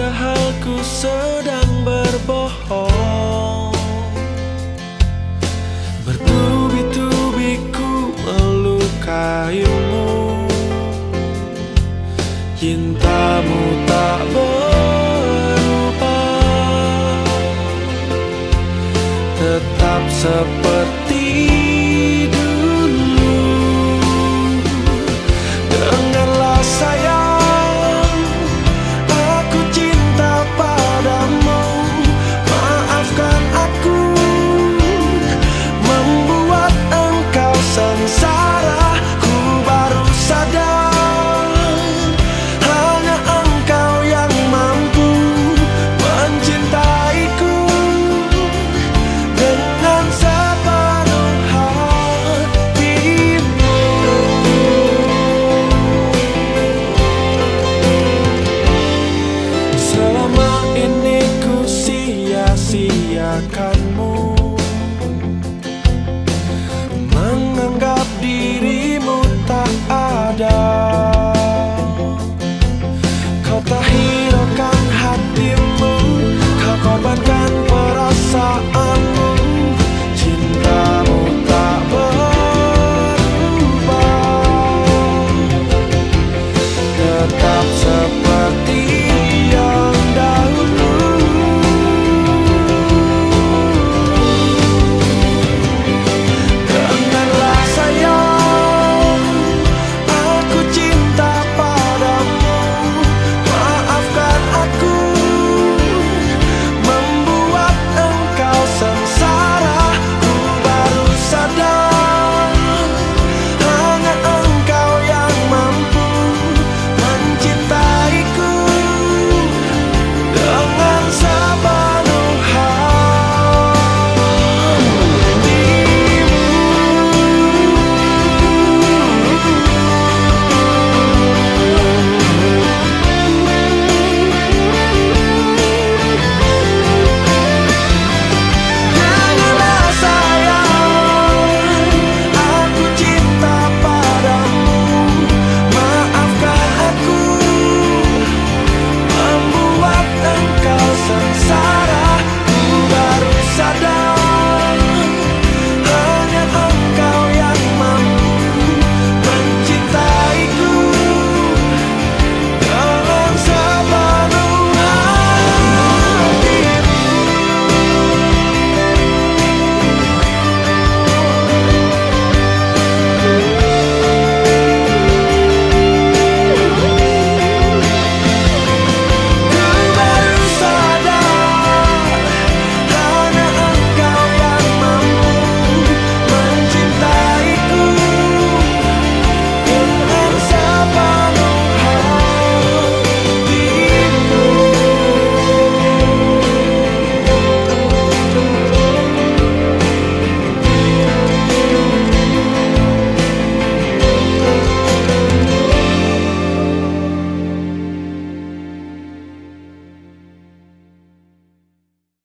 padahalku sedang berbohong. Bertubi-tubi ku melukaimu Cintamu tak berubah. Tetap seperti Kau tak hiraukan hatimu Kau korbankan perasaanmu. Cintamu tak berubah. Tetap seperti